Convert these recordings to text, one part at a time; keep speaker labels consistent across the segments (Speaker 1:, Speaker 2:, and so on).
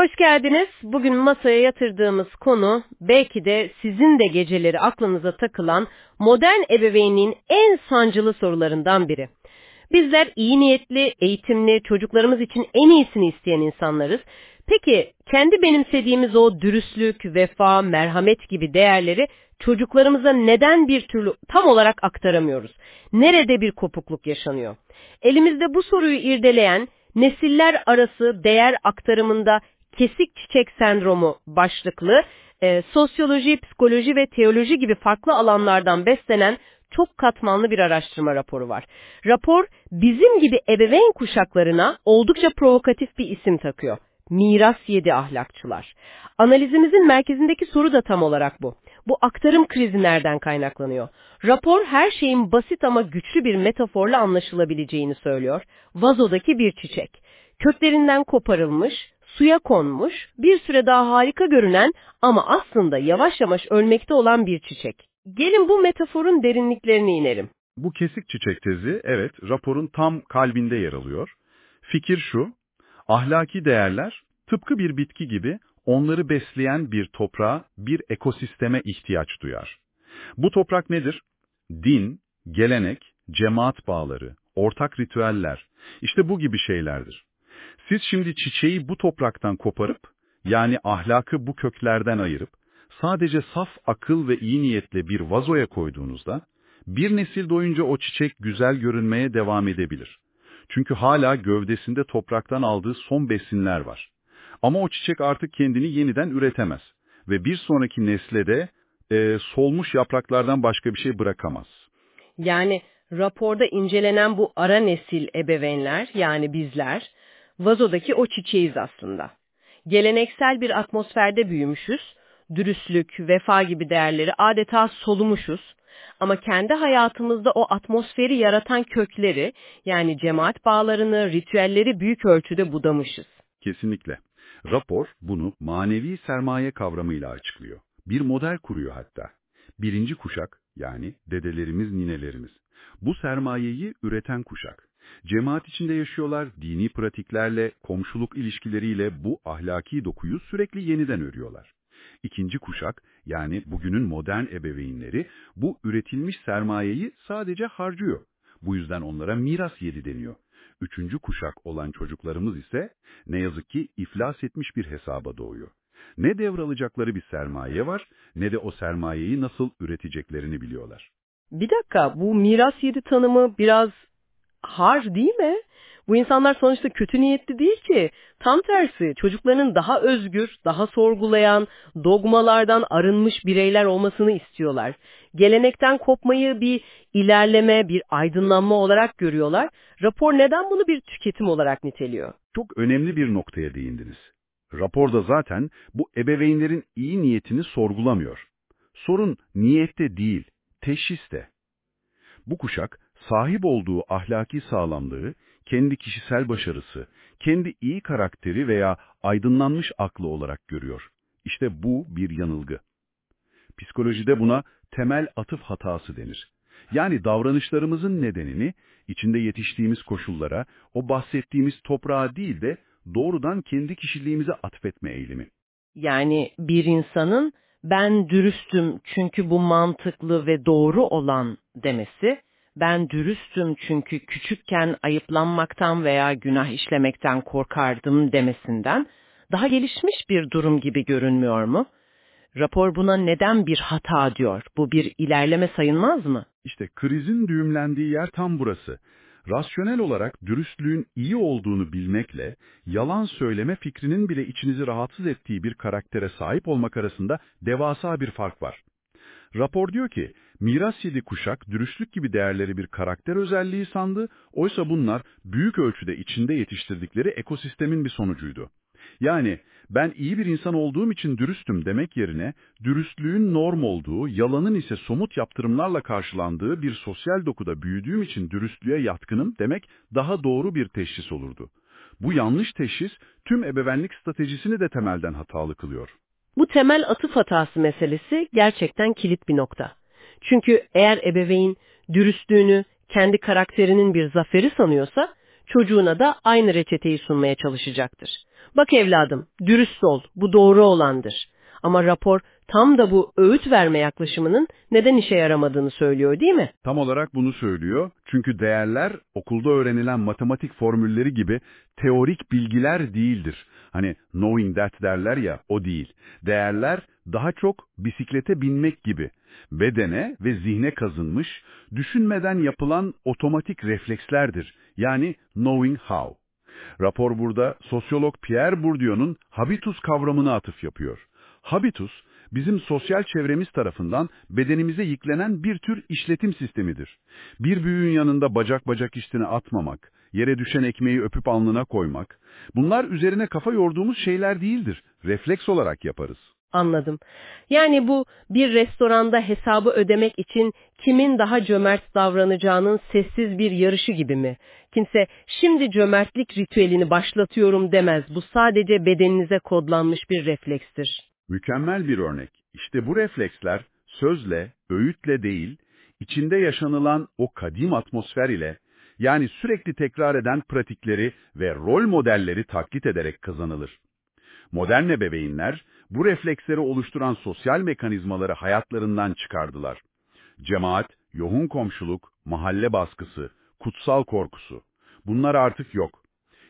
Speaker 1: Hoş geldiniz. Bugün masaya yatırdığımız konu belki de sizin de geceleri aklınıza takılan modern ebeveynliğin en sancılı sorularından biri. Bizler iyi niyetli, eğitimli, çocuklarımız için en iyisini isteyen insanlarız. Peki kendi benimsediğimiz o dürüstlük, vefa, merhamet gibi değerleri çocuklarımıza neden bir türlü tam olarak aktaramıyoruz? Nerede bir kopukluk yaşanıyor? Elimizde bu soruyu irdeleyen nesiller arası değer aktarımında kesik çiçek sendromu başlıklı e, sosyoloji, psikoloji ve teoloji gibi farklı alanlardan beslenen çok katmanlı bir araştırma raporu var. Rapor bizim gibi ebeveyn kuşaklarına oldukça provokatif bir isim takıyor. Miras yedi ahlakçılar. Analizimizin merkezindeki soru da tam olarak bu. Bu aktarım krizi nereden kaynaklanıyor? Rapor her şeyin basit ama güçlü bir metaforla anlaşılabileceğini söylüyor. Vazodaki bir çiçek. Köklerinden koparılmış, suya konmuş, bir süre daha harika görünen ama aslında yavaş yavaş ölmekte olan bir çiçek. Gelin bu metaforun derinliklerine inelim.
Speaker 2: Bu kesik çiçek tezi, evet, raporun tam kalbinde yer alıyor. Fikir şu, ahlaki değerler tıpkı bir bitki gibi onları besleyen bir toprağa, bir ekosisteme ihtiyaç duyar. Bu toprak nedir? Din, gelenek, cemaat bağları, ortak ritüeller, işte bu gibi şeylerdir. Siz şimdi çiçeği bu topraktan koparıp, yani ahlakı bu köklerden ayırıp, sadece saf akıl ve iyi niyetle bir vazoya koyduğunuzda, bir nesil boyunca o çiçek güzel görünmeye devam edebilir. Çünkü hala gövdesinde topraktan aldığı son besinler var. Ama o çiçek artık kendini yeniden üretemez ve bir sonraki nesle de e, solmuş yapraklardan başka bir şey bırakamaz.
Speaker 1: Yani raporda incelenen bu ara nesil ebeveynler yani bizler vazodaki o çiçeğiz aslında. Geleneksel bir atmosferde büyümüşüz, dürüstlük, vefa gibi değerleri adeta solumuşuz ama kendi hayatımızda o atmosferi yaratan kökleri yani cemaat bağlarını, ritüelleri büyük ölçüde budamışız.
Speaker 2: Kesinlikle. Rapor bunu manevi sermaye kavramıyla açıklıyor. Bir model kuruyor hatta. Birinci kuşak yani dedelerimiz, ninelerimiz. Bu sermayeyi üreten kuşak. Cemaat içinde yaşıyorlar, dini pratiklerle, komşuluk ilişkileriyle bu ahlaki dokuyu sürekli yeniden örüyorlar. İkinci kuşak, yani bugünün modern ebeveynleri, bu üretilmiş sermayeyi sadece harcıyor. Bu yüzden onlara miras yedi deniyor. Üçüncü kuşak olan çocuklarımız ise ne yazık ki iflas etmiş bir hesaba doğuyor. Ne devralacakları bir sermaye var, ne de o sermayeyi nasıl üreteceklerini biliyorlar.
Speaker 1: Bir dakika, bu miras yedi tanımı biraz har değil mi? Bu insanlar sonuçta kötü niyetli değil ki. Tam tersi çocuklarının daha özgür, daha sorgulayan, dogmalardan arınmış bireyler olmasını istiyorlar. Gelenekten kopmayı bir ilerleme, bir aydınlanma olarak görüyorlar. Rapor neden bunu bir tüketim olarak niteliyor?
Speaker 2: Çok önemli bir noktaya değindiniz. Raporda zaten bu ebeveynlerin iyi niyetini sorgulamıyor. Sorun niyette değil, teşhiste. Bu kuşak sahip olduğu ahlaki sağlamlığı, kendi kişisel başarısı, kendi iyi karakteri veya aydınlanmış aklı olarak görüyor. İşte bu bir yanılgı. Psikolojide buna temel atıf hatası denir. Yani davranışlarımızın nedenini içinde yetiştiğimiz koşullara, o bahsettiğimiz toprağa değil de doğrudan kendi kişiliğimize atfetme eğilimi.
Speaker 1: Yani bir insanın ben dürüstüm çünkü bu mantıklı ve doğru olan demesi, ben dürüstüm çünkü küçükken ayıplanmaktan veya günah işlemekten korkardım demesinden daha gelişmiş bir durum gibi görünmüyor mu? Rapor buna neden bir hata diyor? Bu bir ilerleme sayılmaz mı?
Speaker 2: İşte krizin düğümlendiği yer tam burası. Rasyonel olarak dürüstlüğün iyi olduğunu bilmekle, yalan söyleme fikrinin bile içinizi rahatsız ettiği bir karaktere sahip olmak arasında devasa bir fark var. Rapor diyor ki, miras yedi kuşak dürüstlük gibi değerleri bir karakter özelliği sandı, oysa bunlar büyük ölçüde içinde yetiştirdikleri ekosistemin bir sonucuydu. Yani ben iyi bir insan olduğum için dürüstüm demek yerine dürüstlüğün norm olduğu, yalanın ise somut yaptırımlarla karşılandığı bir sosyal dokuda büyüdüğüm için dürüstlüğe yatkınım demek daha doğru bir teşhis olurdu. Bu yanlış teşhis tüm ebevenlik stratejisini de temelden hatalı kılıyor.
Speaker 1: Bu temel atıf hatası meselesi gerçekten kilit bir nokta. Çünkü eğer ebeveyn dürüstlüğünü kendi karakterinin bir zaferi sanıyorsa, çocuğuna da aynı reçeteyi sunmaya çalışacaktır. Bak evladım, dürüst ol, bu doğru olandır. Ama rapor tam da bu öğüt verme yaklaşımının neden işe yaramadığını söylüyor değil mi?
Speaker 2: Tam olarak bunu söylüyor. Çünkü değerler okulda öğrenilen matematik formülleri gibi teorik bilgiler değildir. Hani knowing that derler ya o değil. Değerler daha çok bisiklete binmek gibi. Bedene ve zihne kazınmış, düşünmeden yapılan otomatik reflekslerdir. Yani knowing how. Rapor burada sosyolog Pierre Bourdieu'nun habitus kavramına atıf yapıyor. Habitus, bizim sosyal çevremiz tarafından bedenimize yüklenen bir tür işletim sistemidir. Bir büyüğün yanında bacak bacak iştini atmamak, yere düşen ekmeği öpüp alnına koymak, bunlar üzerine kafa yorduğumuz şeyler değildir. Refleks olarak yaparız.
Speaker 1: Anladım. Yani bu bir restoranda hesabı ödemek için kimin daha cömert davranacağının sessiz bir yarışı gibi mi? Kimse şimdi cömertlik ritüelini başlatıyorum demez. Bu sadece bedeninize kodlanmış bir reflekstir.
Speaker 2: Mükemmel bir örnek. İşte bu refleksler sözle, öğütle değil, içinde yaşanılan o kadim atmosfer ile, yani sürekli tekrar eden pratikleri ve rol modelleri taklit ederek kazanılır. Modern ebeveynler, bu refleksleri oluşturan sosyal mekanizmaları hayatlarından çıkardılar. Cemaat, yoğun komşuluk, mahalle baskısı, kutsal korkusu. Bunlar artık yok.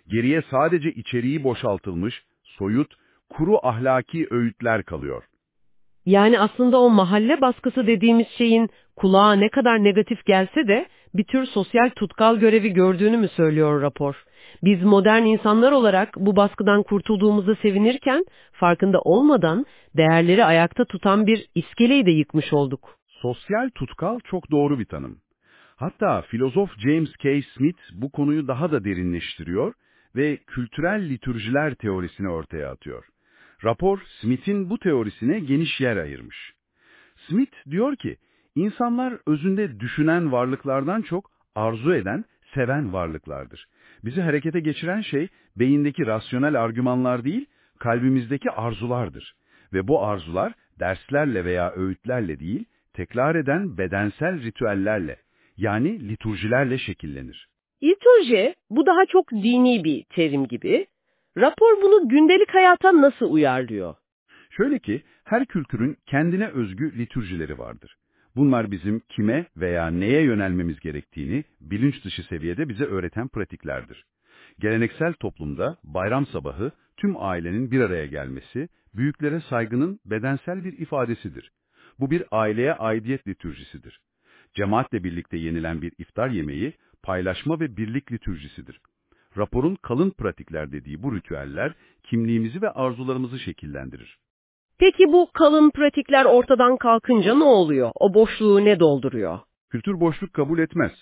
Speaker 2: Geriye sadece içeriği boşaltılmış, soyut, kuru ahlaki öğütler kalıyor.
Speaker 1: Yani aslında o mahalle baskısı dediğimiz şeyin kulağa ne kadar negatif gelse de bir tür sosyal tutkal görevi gördüğünü mü söylüyor rapor? Biz modern insanlar olarak bu baskıdan kurtulduğumuzu sevinirken farkında olmadan değerleri ayakta tutan bir iskeleyi de yıkmış olduk.
Speaker 2: Sosyal tutkal çok doğru bir tanım. Hatta filozof James K. Smith bu konuyu daha da derinleştiriyor ve kültürel litürjiler teorisini ortaya atıyor. Rapor, Smith'in bu teorisine geniş yer ayırmış. Smith diyor ki, insanlar özünde düşünen varlıklardan çok arzu eden, seven varlıklardır. Bizi harekete geçiren şey beyindeki rasyonel argümanlar değil, kalbimizdeki arzulardır. Ve bu arzular derslerle veya öğütlerle değil, tekrar eden bedensel ritüellerle, yani liturjilerle şekillenir.
Speaker 1: Liturji, bu daha çok dini bir terim gibi. Rapor bunu gündelik hayata nasıl uyarlıyor?
Speaker 2: Şöyle ki, her kültürün kendine özgü liturjileri vardır. Bunlar bizim kime veya neye yönelmemiz gerektiğini bilinç dışı seviyede bize öğreten pratiklerdir. Geleneksel toplumda bayram sabahı tüm ailenin bir araya gelmesi, büyüklere saygının bedensel bir ifadesidir. Bu bir aileye aidiyet litürjisidir. Cemaatle birlikte yenilen bir iftar yemeği, paylaşma ve birlik litürjisidir. Raporun kalın pratikler dediği bu ritüeller, kimliğimizi ve arzularımızı şekillendirir.
Speaker 1: Peki bu kalın pratikler ortadan kalkınca ne oluyor? O boşluğu ne dolduruyor?
Speaker 2: Kültür boşluk kabul etmez.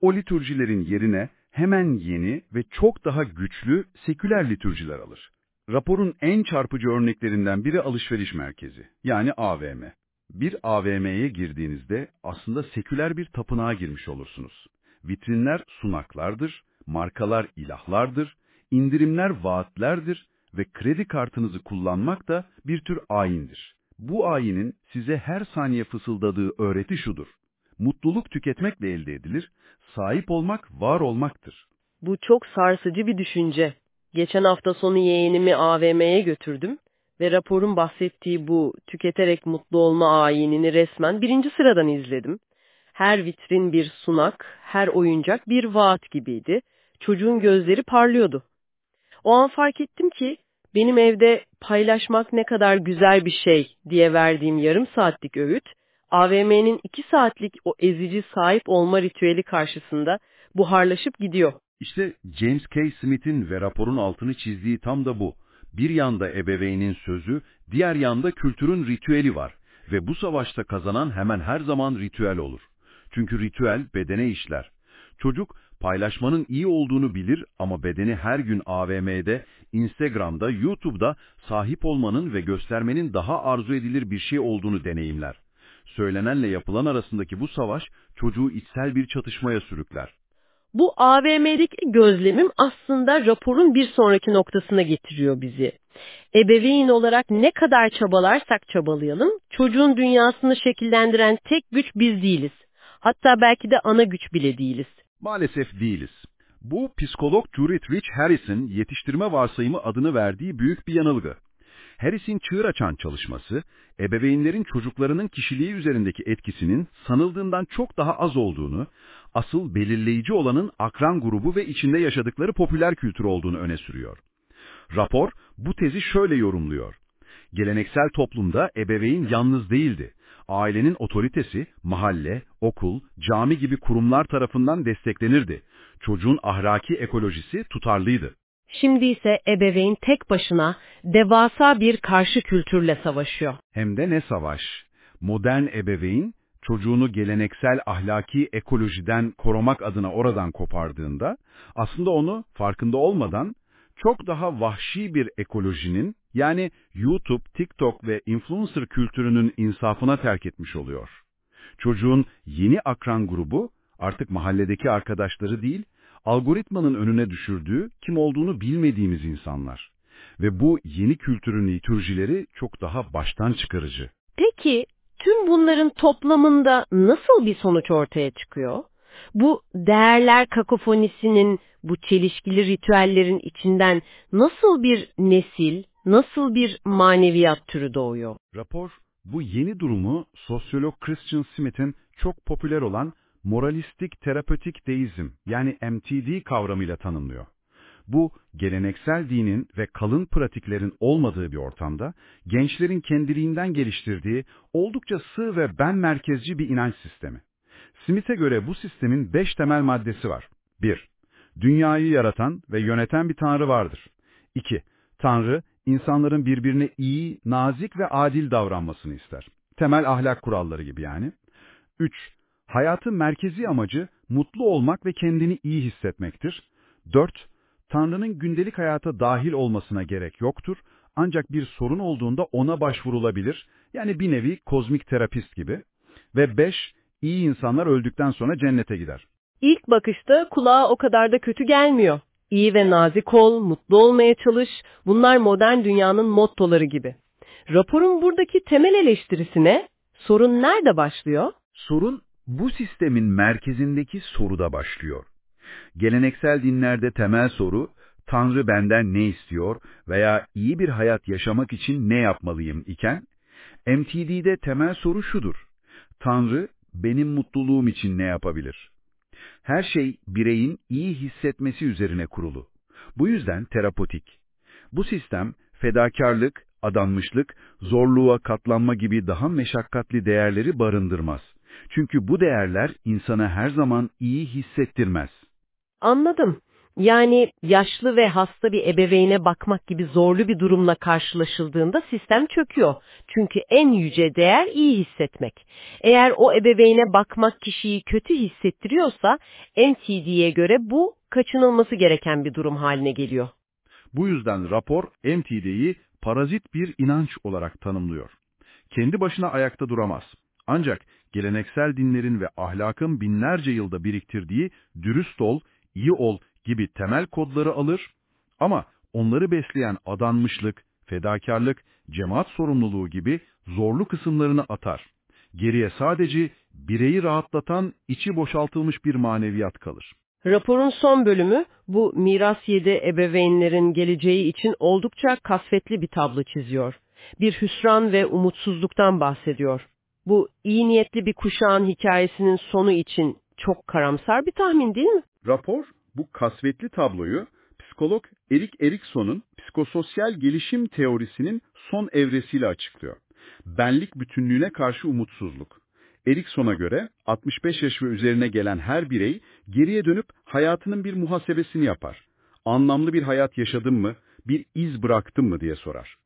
Speaker 2: O litürjilerin yerine hemen yeni ve çok daha güçlü seküler litürjiler alır. Raporun en çarpıcı örneklerinden biri alışveriş merkezi, yani AVM. Bir AVM'ye girdiğinizde aslında seküler bir tapınağa girmiş olursunuz. Vitrinler sunaklardır, markalar ilahlardır, indirimler vaatlerdir ve kredi kartınızı kullanmak da bir tür ayindir. Bu ayinin size her saniye fısıldadığı öğreti şudur. Mutluluk tüketmekle elde edilir, sahip olmak var olmaktır.
Speaker 1: Bu çok sarsıcı bir düşünce. Geçen hafta sonu yeğenimi AVM'ye götürdüm ve raporun bahsettiği bu tüketerek mutlu olma ayinini resmen birinci sıradan izledim. Her vitrin bir sunak, her oyuncak bir vaat gibiydi. Çocuğun gözleri parlıyordu. O an fark ettim ki benim evde paylaşmak ne kadar güzel bir şey diye verdiğim yarım saatlik öğüt, AVM'nin iki saatlik o ezici sahip olma ritüeli karşısında buharlaşıp gidiyor.
Speaker 2: İşte James K. Smith'in ve raporun altını çizdiği tam da bu. Bir yanda ebeveynin sözü, diğer yanda kültürün ritüeli var. Ve bu savaşta kazanan hemen her zaman ritüel olur. Çünkü ritüel bedene işler. Çocuk paylaşmanın iyi olduğunu bilir ama bedeni her gün AVM'de, Instagram'da, YouTube'da sahip olmanın ve göstermenin daha arzu edilir bir şey olduğunu deneyimler. Söylenenle yapılan arasındaki bu savaş çocuğu içsel bir çatışmaya sürükler.
Speaker 1: Bu AVM'deki gözlemim aslında raporun bir sonraki noktasına getiriyor bizi. Ebeveyn olarak ne kadar çabalarsak çabalayalım, çocuğun dünyasını şekillendiren tek güç biz değiliz. Hatta belki de ana güç bile değiliz.
Speaker 2: Maalesef değiliz. Bu psikolog Judith Rich Harris'in yetiştirme varsayımı adını verdiği büyük bir yanılgı. Harris'in çığır açan çalışması, ebeveynlerin çocuklarının kişiliği üzerindeki etkisinin sanıldığından çok daha az olduğunu, asıl belirleyici olanın akran grubu ve içinde yaşadıkları popüler kültür olduğunu öne sürüyor. Rapor bu tezi şöyle yorumluyor. Geleneksel toplumda ebeveyn yalnız değildi. Ailenin otoritesi, mahalle, okul, cami gibi kurumlar tarafından desteklenirdi. Çocuğun ahlaki ekolojisi tutarlıydı.
Speaker 1: Şimdi ise ebeveyn tek başına devasa bir karşı kültürle savaşıyor.
Speaker 2: Hem de ne savaş. Modern ebeveyn, çocuğunu geleneksel ahlaki ekolojiden korumak adına oradan kopardığında, aslında onu farkında olmadan çok daha vahşi bir ekolojinin, yani YouTube, TikTok ve influencer kültürünün insafına terk etmiş oluyor. Çocuğun yeni akran grubu artık mahalledeki arkadaşları değil, algoritmanın önüne düşürdüğü kim olduğunu bilmediğimiz insanlar. Ve bu yeni kültürün liturjileri çok daha baştan çıkarıcı.
Speaker 1: Peki tüm bunların toplamında nasıl bir sonuç ortaya çıkıyor? Bu değerler kakofonisinin, bu çelişkili ritüellerin içinden nasıl bir nesil, nasıl bir maneviyat türü doğuyor?
Speaker 2: Rapor, bu yeni durumu sosyolog Christian Smith'in çok popüler olan moralistik terapötik deizm yani MTD kavramıyla tanımlıyor. Bu, geleneksel dinin ve kalın pratiklerin olmadığı bir ortamda, gençlerin kendiliğinden geliştirdiği oldukça sığ ve ben merkezci bir inanç sistemi. Smith'e göre bu sistemin beş temel maddesi var. 1. Dünyayı yaratan ve yöneten bir tanrı vardır. 2. Tanrı, insanların birbirine iyi, nazik ve adil davranmasını ister. Temel ahlak kuralları gibi yani. 3. Hayatın merkezi amacı mutlu olmak ve kendini iyi hissetmektir. 4. Tanrı'nın gündelik hayata dahil olmasına gerek yoktur. Ancak bir sorun olduğunda ona başvurulabilir. Yani bir nevi kozmik terapist gibi. Ve 5. İyi insanlar öldükten sonra cennete gider.
Speaker 1: İlk bakışta kulağa o kadar da kötü gelmiyor. İyi ve nazik ol, mutlu olmaya çalış, bunlar modern dünyanın mottoları gibi. Raporun buradaki temel eleştirisine sorun nerede başlıyor?
Speaker 2: Sorun bu sistemin merkezindeki soruda başlıyor. Geleneksel dinlerde temel soru, Tanrı benden ne istiyor veya iyi bir hayat yaşamak için ne yapmalıyım iken, MTD'de temel soru şudur. Tanrı benim mutluluğum için ne yapabilir? Her şey bireyin iyi hissetmesi üzerine kurulu. Bu yüzden terapotik. Bu sistem fedakarlık, adanmışlık, zorluğa katlanma gibi daha meşakkatli değerleri barındırmaz. Çünkü bu değerler insana her zaman iyi hissettirmez.
Speaker 1: Anladım. Yani yaşlı ve hasta bir ebeveyne bakmak gibi zorlu bir durumla karşılaşıldığında sistem çöküyor. Çünkü en yüce değer iyi hissetmek. Eğer o ebeveyne bakmak kişiyi kötü hissettiriyorsa MTD'ye göre bu kaçınılması gereken bir durum haline geliyor.
Speaker 2: Bu yüzden rapor MTD'yi parazit bir inanç olarak tanımlıyor. Kendi başına ayakta duramaz. Ancak geleneksel dinlerin ve ahlakın binlerce yılda biriktirdiği dürüst ol, iyi ol gibi temel kodları alır ama onları besleyen adanmışlık, fedakarlık, cemaat sorumluluğu gibi zorlu kısımlarını atar. Geriye sadece bireyi rahatlatan, içi boşaltılmış bir maneviyat kalır.
Speaker 1: Raporun son bölümü bu miras yedi ebeveynlerin geleceği için oldukça kasvetli bir tablo çiziyor. Bir hüsran ve umutsuzluktan bahsediyor. Bu iyi niyetli bir kuşağın hikayesinin sonu için çok karamsar bir tahmin değil mi?
Speaker 2: Rapor bu kasvetli tabloyu psikolog Erik Erikson'un psikososyal gelişim teorisinin son evresiyle açıklıyor. Benlik bütünlüğüne karşı umutsuzluk. Erikson'a göre 65 yaş ve üzerine gelen her birey geriye dönüp hayatının bir muhasebesini yapar. Anlamlı bir hayat yaşadım mı, bir iz bıraktım mı diye sorar.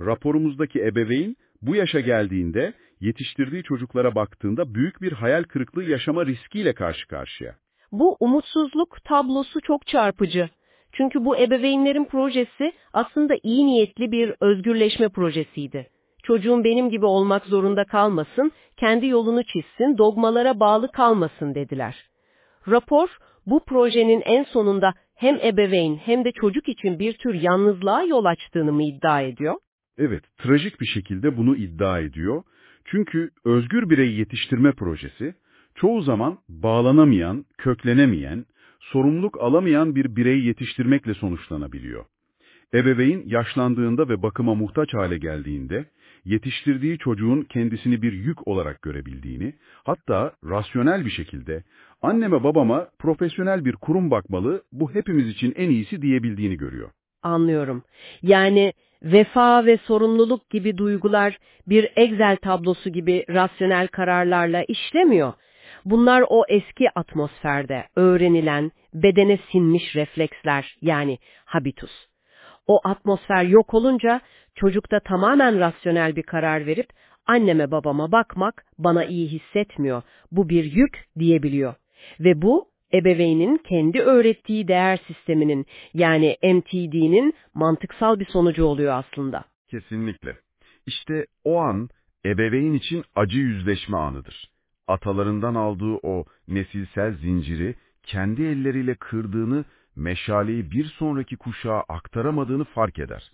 Speaker 2: Raporumuzdaki ebeveyn bu yaşa geldiğinde yetiştirdiği çocuklara baktığında büyük bir hayal kırıklığı yaşama riskiyle karşı karşıya.
Speaker 1: Bu umutsuzluk tablosu çok çarpıcı. Çünkü bu ebeveynlerin projesi aslında iyi niyetli bir özgürleşme projesiydi. Çocuğum benim gibi olmak zorunda kalmasın, kendi yolunu çizsin, dogmalara bağlı kalmasın dediler. Rapor, bu projenin en sonunda hem ebeveyn hem de çocuk için bir tür yalnızlığa yol açtığını mı iddia ediyor?
Speaker 2: Evet, trajik bir şekilde bunu iddia ediyor. Çünkü özgür birey yetiştirme projesi, çoğu zaman bağlanamayan, köklenemeyen, sorumluluk alamayan bir birey yetiştirmekle sonuçlanabiliyor. Ebeveyn yaşlandığında ve bakıma muhtaç hale geldiğinde, yetiştirdiği çocuğun kendisini bir yük olarak görebildiğini, hatta rasyonel bir şekilde anneme babama profesyonel bir kurum bakmalı, bu hepimiz için en iyisi diyebildiğini görüyor.
Speaker 1: Anlıyorum. Yani vefa ve sorumluluk gibi duygular bir Excel tablosu gibi rasyonel kararlarla işlemiyor. Bunlar o eski atmosferde öğrenilen, bedene sinmiş refleksler yani habitus. O atmosfer yok olunca çocukta tamamen rasyonel bir karar verip anneme babama bakmak bana iyi hissetmiyor, bu bir yük diyebiliyor. Ve bu ebeveynin kendi öğrettiği değer sisteminin yani MTD'nin mantıksal bir sonucu oluyor aslında.
Speaker 2: Kesinlikle. İşte o an ebeveyn için acı yüzleşme anıdır. Atalarından aldığı o nesilsel zinciri kendi elleriyle kırdığını, meşaleyi bir sonraki kuşağa aktaramadığını fark eder.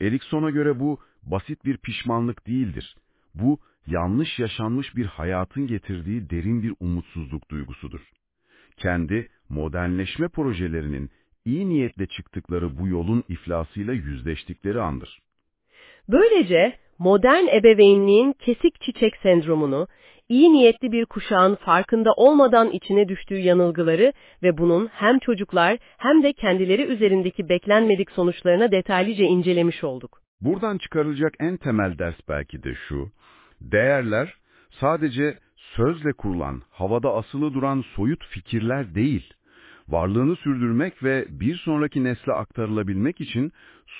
Speaker 2: Erikson'a göre bu basit bir pişmanlık değildir. Bu yanlış yaşanmış bir hayatın getirdiği derin bir umutsuzluk duygusudur. Kendi modernleşme projelerinin iyi niyetle çıktıkları bu yolun iflasıyla yüzleştikleri andır.
Speaker 1: Böylece modern ebeveynliğin kesik çiçek sendromunu, iyi niyetli bir kuşağın farkında olmadan içine düştüğü yanılgıları ve bunun hem çocuklar hem de kendileri üzerindeki beklenmedik sonuçlarına detaylıca incelemiş olduk.
Speaker 2: Buradan çıkarılacak en temel ders belki de şu, değerler sadece sözle kurulan, havada asılı duran soyut fikirler değil, varlığını sürdürmek ve bir sonraki nesle aktarılabilmek için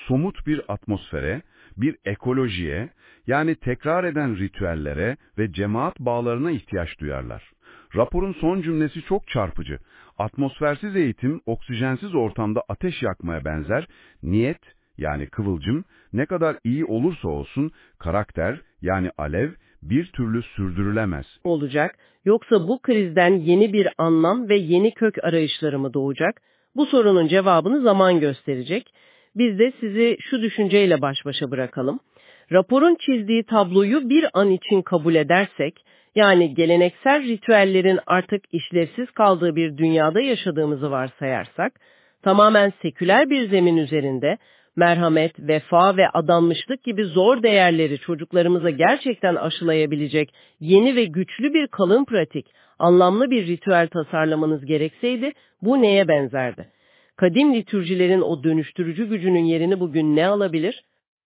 Speaker 2: somut bir atmosfere, bir ekolojiye, yani tekrar eden ritüellere ve cemaat bağlarına ihtiyaç duyarlar. Raporun son cümlesi çok çarpıcı. Atmosfersiz eğitim, oksijensiz ortamda ateş yakmaya benzer, niyet, yani kıvılcım, ne kadar iyi olursa olsun, karakter, yani alev, bir türlü sürdürülemez.
Speaker 1: Olacak, yoksa bu krizden yeni bir anlam ve yeni kök arayışları mı doğacak? Bu sorunun cevabını zaman gösterecek. Biz de sizi şu düşünceyle baş başa bırakalım. Raporun çizdiği tabloyu bir an için kabul edersek, yani geleneksel ritüellerin artık işlevsiz kaldığı bir dünyada yaşadığımızı varsayarsak, tamamen seküler bir zemin üzerinde merhamet, vefa ve adanmışlık gibi zor değerleri çocuklarımıza gerçekten aşılayabilecek yeni ve güçlü bir kalın pratik, anlamlı bir ritüel tasarlamanız gerekseydi bu neye benzerdi? Kadim litürjilerin o dönüştürücü gücünün yerini bugün ne alabilir?